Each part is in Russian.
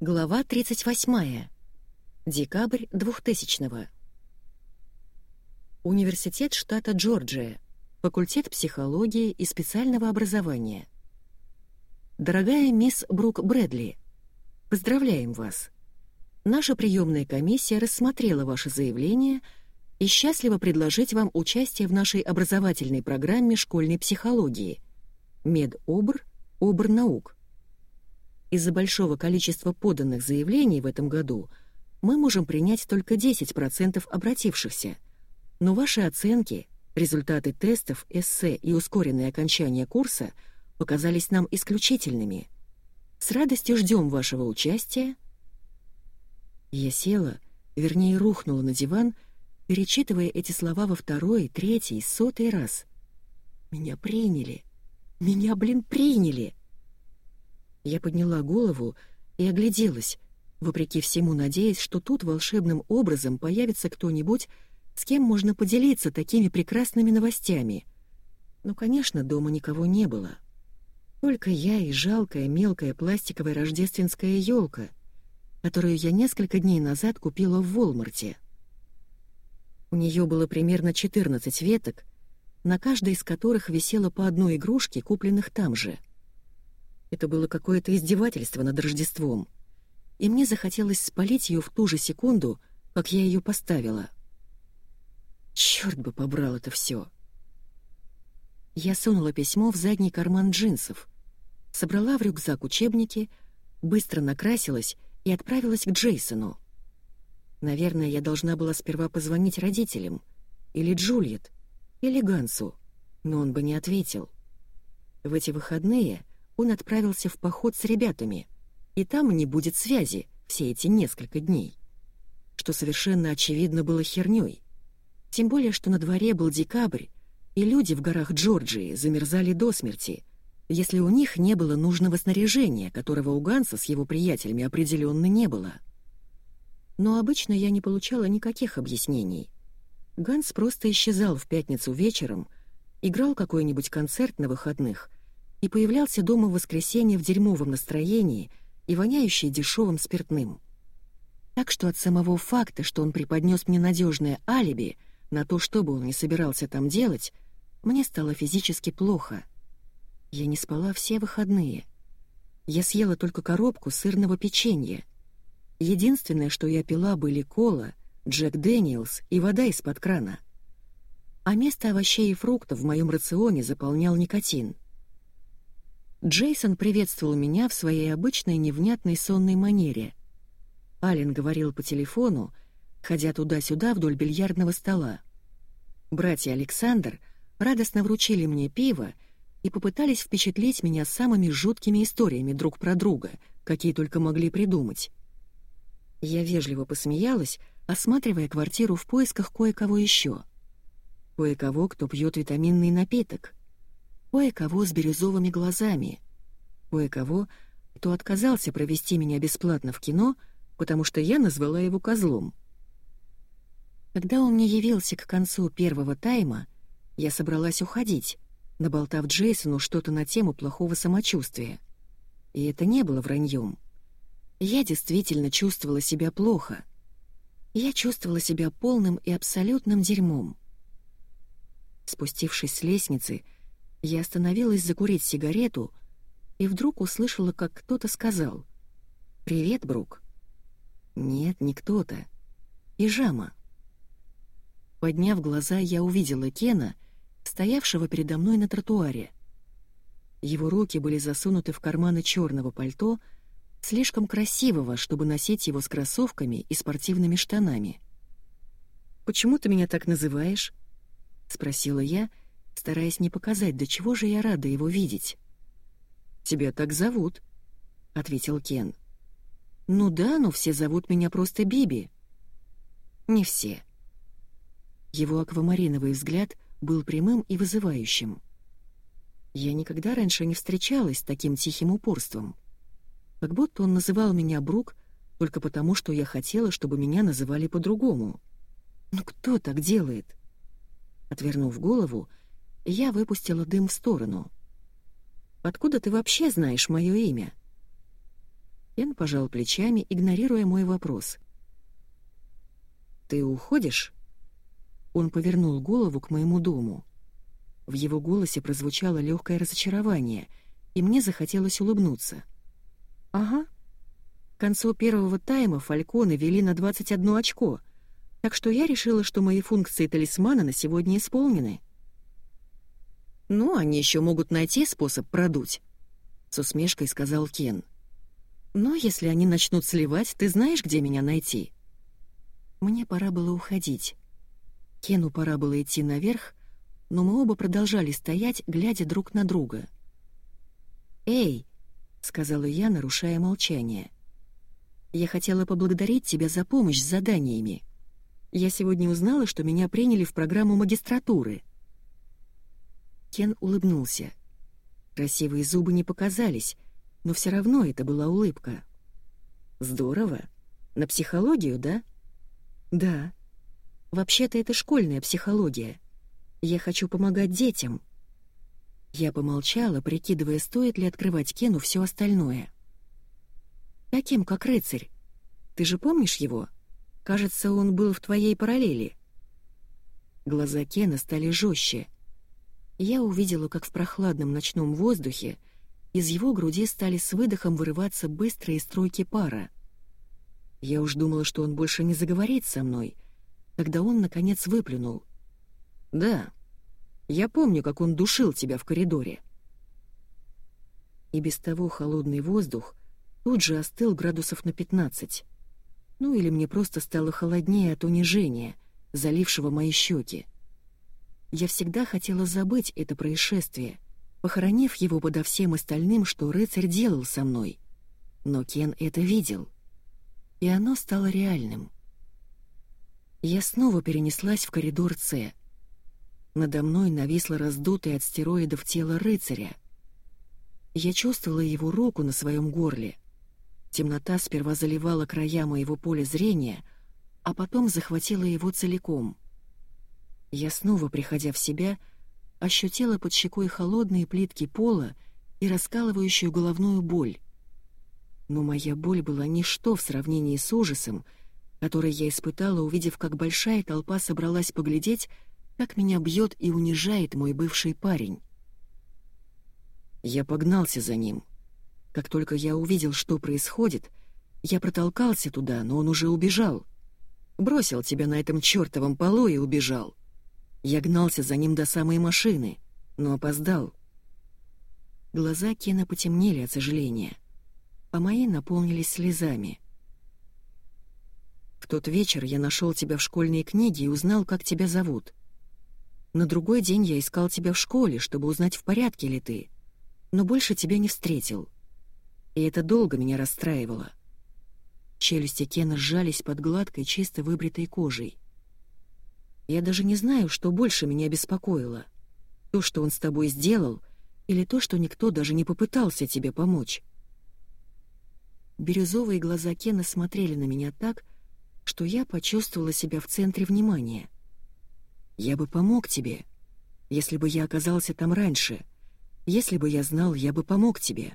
Глава 38. Декабрь 2000 Университет штата Джорджия. Факультет психологии и специального образования. Дорогая мисс Брук Брэдли, поздравляем вас. Наша приемная комиссия рассмотрела ваше заявление и счастлива предложить вам участие в нашей образовательной программе школьной психологии «Медобр. Обр наук». Из-за большого количества поданных заявлений в этом году мы можем принять только 10% обратившихся, но ваши оценки, результаты тестов, эссе и ускоренное окончание курса показались нам исключительными. С радостью ждем вашего участия. Я села, вернее, рухнула на диван, перечитывая эти слова во второй, третий, сотый раз. Меня приняли. Меня, блин, приняли. Я подняла голову и огляделась, вопреки всему надеясь, что тут волшебным образом появится кто-нибудь, с кем можно поделиться такими прекрасными новостями. Но, конечно, дома никого не было. Только я и жалкая мелкая пластиковая рождественская елка, которую я несколько дней назад купила в Волмарте. У нее было примерно 14 веток, на каждой из которых висело по одной игрушке, купленных там же — это было какое-то издевательство над Рождеством. И мне захотелось спалить ее в ту же секунду, как я ее поставила. Черт бы побрал это все. Я сунула письмо в задний карман джинсов, собрала в рюкзак учебники, быстро накрасилась и отправилась к Джейсону. Наверное, я должна была сперва позвонить родителям, или Джульет, или Гансу, но он бы не ответил. В эти выходные он отправился в поход с ребятами, и там не будет связи все эти несколько дней. Что совершенно очевидно было хернёй. Тем более, что на дворе был декабрь, и люди в горах Джорджии замерзали до смерти, если у них не было нужного снаряжения, которого у Ганса с его приятелями определенно не было. Но обычно я не получала никаких объяснений. Ганс просто исчезал в пятницу вечером, играл какой-нибудь концерт на выходных — и появлялся дома в воскресенье в дерьмовом настроении и воняющий дешевым спиртным. Так что от самого факта, что он преподнес мне надежное алиби на то, что бы он не собирался там делать, мне стало физически плохо. Я не спала все выходные. Я съела только коробку сырного печенья. Единственное, что я пила, были кола, Джек Дэниелс и вода из-под крана. А место овощей и фруктов в моем рационе заполнял никотин — Джейсон приветствовал меня в своей обычной невнятной сонной манере. Ален говорил по телефону, ходя туда-сюда вдоль бильярдного стола. Братья Александр радостно вручили мне пиво и попытались впечатлить меня самыми жуткими историями друг про друга, какие только могли придумать. Я вежливо посмеялась, осматривая квартиру в поисках кое-кого еще. Кое-кого, кто пьет витаминный напиток — кое-кого с бирюзовыми глазами, кое-кого, кто отказался провести меня бесплатно в кино, потому что я назвала его козлом. Когда он мне явился к концу первого тайма, я собралась уходить, наболтав Джейсону что-то на тему плохого самочувствия. И это не было враньем. Я действительно чувствовала себя плохо. Я чувствовала себя полным и абсолютным дерьмом. Спустившись с лестницы, я остановилась закурить сигарету и вдруг услышала, как кто-то сказал «Привет, Брук». Нет, не кто-то. Пижама. Подняв глаза, я увидела Кена, стоявшего передо мной на тротуаре. Его руки были засунуты в карманы черного пальто, слишком красивого, чтобы носить его с кроссовками и спортивными штанами. «Почему ты меня так называешь?» — спросила я, — стараясь не показать, до чего же я рада его видеть. «Тебя так зовут», — ответил Кен. «Ну да, но все зовут меня просто Биби». «Не все». Его аквамариновый взгляд был прямым и вызывающим. Я никогда раньше не встречалась с таким тихим упорством. Как будто он называл меня Брук только потому, что я хотела, чтобы меня называли по-другому. Ну кто так делает? Отвернув голову, я выпустила дым в сторону. «Откуда ты вообще знаешь мое имя?» Кен пожал плечами, игнорируя мой вопрос. «Ты уходишь?» Он повернул голову к моему дому. В его голосе прозвучало легкое разочарование, и мне захотелось улыбнуться. «Ага». К концу первого тайма фальконы вели на 21 очко, так что я решила, что мои функции талисмана на сегодня исполнены. «Ну, они еще могут найти способ продуть», — с усмешкой сказал Кен. «Но если они начнут сливать, ты знаешь, где меня найти?» Мне пора было уходить. Кену пора было идти наверх, но мы оба продолжали стоять, глядя друг на друга. «Эй!» — сказала я, нарушая молчание. «Я хотела поблагодарить тебя за помощь с заданиями. Я сегодня узнала, что меня приняли в программу магистратуры». Кен улыбнулся. Красивые зубы не показались, но все равно это была улыбка. «Здорово. На психологию, да?» «Да. Вообще-то это школьная психология. Я хочу помогать детям». Я помолчала, прикидывая, стоит ли открывать Кену все остальное. «Таким, как рыцарь. Ты же помнишь его? Кажется, он был в твоей параллели». Глаза Кена стали жестче — я увидела, как в прохладном ночном воздухе из его груди стали с выдохом вырываться быстрые струйки пара. Я уж думала, что он больше не заговорит со мной, когда он, наконец, выплюнул. «Да, я помню, как он душил тебя в коридоре». И без того холодный воздух тут же остыл градусов на 15. Ну или мне просто стало холоднее от унижения, залившего мои щеки. Я всегда хотела забыть это происшествие, похоронив его подо всем остальным, что рыцарь делал со мной. Но Кен это видел. И оно стало реальным. Я снова перенеслась в коридор С. Надо мной нависло раздутое от стероидов тело рыцаря. Я чувствовала его руку на своем горле. Темнота сперва заливала края моего поля зрения, а потом захватила его целиком — я снова, приходя в себя, ощутила под щекой холодные плитки пола и раскалывающую головную боль. Но моя боль была ничто в сравнении с ужасом, который я испытала, увидев, как большая толпа собралась поглядеть, как меня бьет и унижает мой бывший парень. Я погнался за ним. Как только я увидел, что происходит, я протолкался туда, но он уже убежал. Бросил тебя на этом чертовом полу и убежал. Я гнался за ним до самой машины, но опоздал. Глаза Кена потемнели от сожаления, а мои наполнились слезами. В тот вечер я нашел тебя в школьной книге и узнал, как тебя зовут. На другой день я искал тебя в школе, чтобы узнать, в порядке ли ты, но больше тебя не встретил. И это долго меня расстраивало. Челюсти Кена сжались под гладкой, чисто выбритой кожей. Я даже не знаю, что больше меня беспокоило. То, что он с тобой сделал, или то, что никто даже не попытался тебе помочь. Бирюзовые глаза Кена смотрели на меня так, что я почувствовала себя в центре внимания. Я бы помог тебе, если бы я оказался там раньше. Если бы я знал, я бы помог тебе.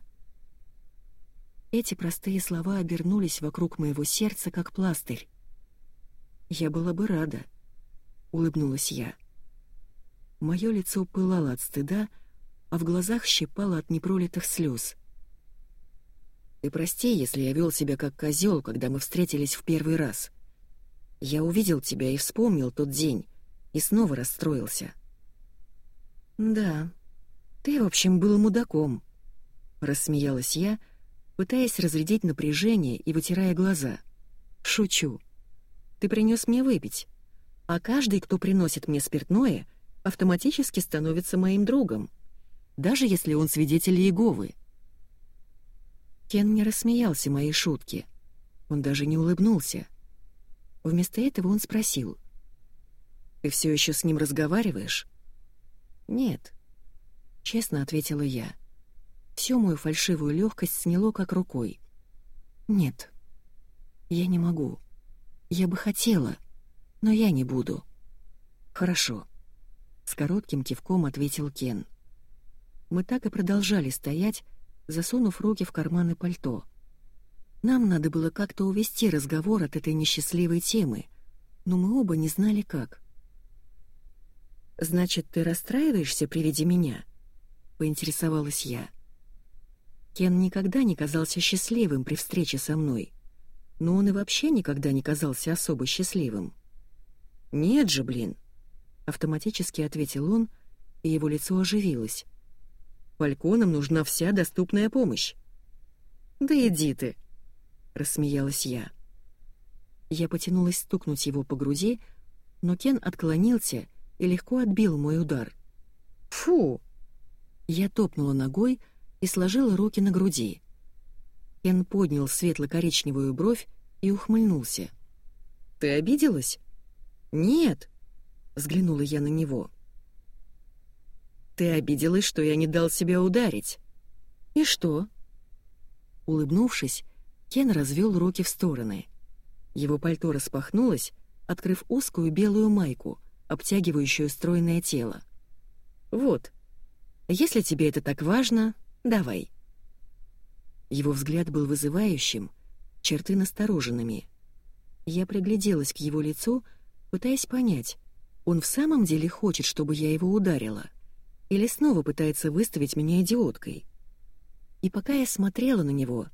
Эти простые слова обернулись вокруг моего сердца, как пластырь. Я была бы рада улыбнулась я. Мое лицо пылало от стыда, а в глазах щипало от непролитых слез. «Ты прости, если я вел себя как козел, когда мы встретились в первый раз. Я увидел тебя и вспомнил тот день, и снова расстроился». «Да, ты, в общем, был мудаком», — рассмеялась я, пытаясь разрядить напряжение и вытирая глаза. «Шучу. Ты принес мне выпить а каждый, кто приносит мне спиртное, автоматически становится моим другом, даже если он свидетель Иеговы. Кен не рассмеялся моей шутке. Он даже не улыбнулся. Вместо этого он спросил. «Ты все еще с ним разговариваешь?» «Нет», — честно ответила я. Всю мою фальшивую легкость сняло как рукой. «Нет, я не могу. Я бы хотела, но я не буду». «Хорошо», — с коротким кивком ответил Кен. Мы так и продолжали стоять, засунув руки в карманы пальто. Нам надо было как-то увести разговор от этой несчастливой темы, но мы оба не знали как. «Значит, ты расстраиваешься при виде меня?» — поинтересовалась я. Кен никогда не казался счастливым при встрече со мной, но он и вообще никогда не казался особо счастливым. «Нет же, блин!» — автоматически ответил он, и его лицо оживилось. «Фальконам нужна вся доступная помощь». «Да иди ты!» — рассмеялась я. Я потянулась стукнуть его по груди, но Кен отклонился и легко отбил мой удар. «Фу!» Я топнула ногой и сложила руки на груди. Кен поднял светло-коричневую бровь и ухмыльнулся. «Ты обиделась?» «Нет», — взглянула я на него. «Ты обиделась, что я не дал себя ударить». «И что?» Улыбнувшись, Кен развел руки в стороны. Его пальто распахнулось, открыв узкую белую майку, обтягивающую стройное тело. «Вот, если тебе это так важно, давай». Его взгляд был вызывающим, черты настороженными. Я пригляделась к его лицу, пытаясь понять, он в самом деле хочет, чтобы я его ударила, или снова пытается выставить меня идиоткой. И пока я смотрела на него,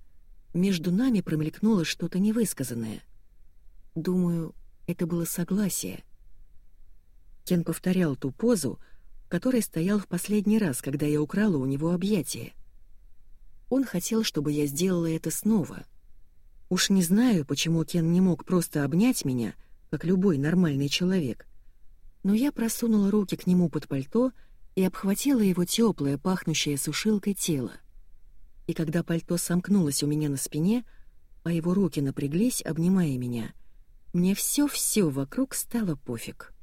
между нами промелькнуло что-то невысказанное. Думаю, это было согласие. Кен повторял ту позу, которой стоял в последний раз, когда я украла у него объятие. Он хотел, чтобы я сделала это снова. Уж не знаю, почему Кен не мог просто обнять меня — как любой нормальный человек. Но я просунула руки к нему под пальто и обхватила его теплое, пахнущее сушилкой тело. И когда пальто сомкнулось у меня на спине, а его руки напряглись, обнимая меня, мне все-все вокруг стало пофиг.